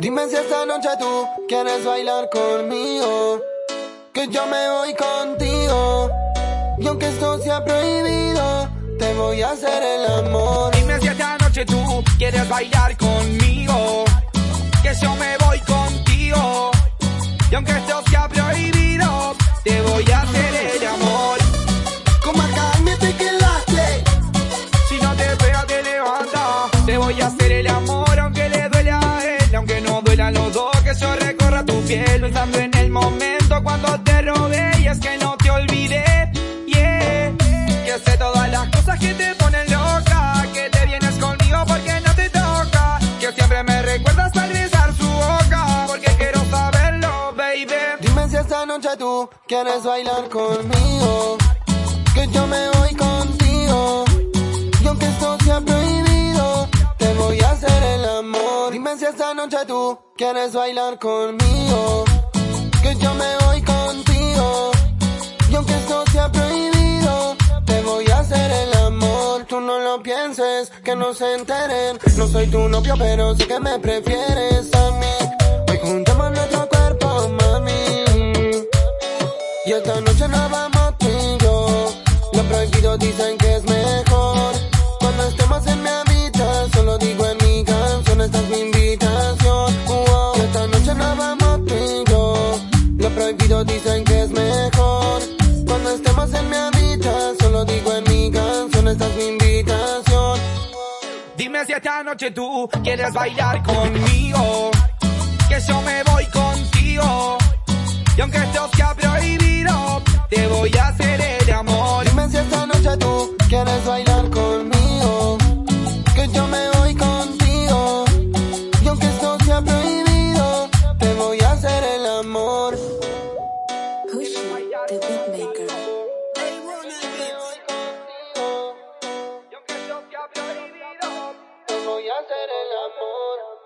Dime si esta noche tú quieres bailar conmigo, que yo me voy contigo. Y aunque esto sea prohibido, te voy a hacer el amor. Dime si esta noche tú quieres bailar conmigo, piel, pensando en el momento cuando te robé y es que no te olvidé. Yeah, que sé todas las cosas que te ponen loca, que te vienes conmigo porque no te toca, que siempre me recuerdas al besar su boca, porque quiero saberlo, baby. Dime si esta noche tú quieres bailar conmigo, que yo me voy contigo. Dime si esta noche tú quieres bailar conmigo, que yo me voy contigo. Y aunque esto sea prohibido, te voy a hacer el amor. Tú no lo pienses, que no se enteren. No soy tu novio, pero sé que me prefieres a mí. Hoy juntamos nuestro cuerpo, mami. Y esta noche nos vamos tú y yo. Los prohibidos dicen que es mejor. Los prohibidos dicen que es mejor. Cuando estemos en mi habitación, solo digo en mi canción, esta es mi invitación. Dime si esta noche tú quieres bailar conmigo, que yo me voy a hacer el amor.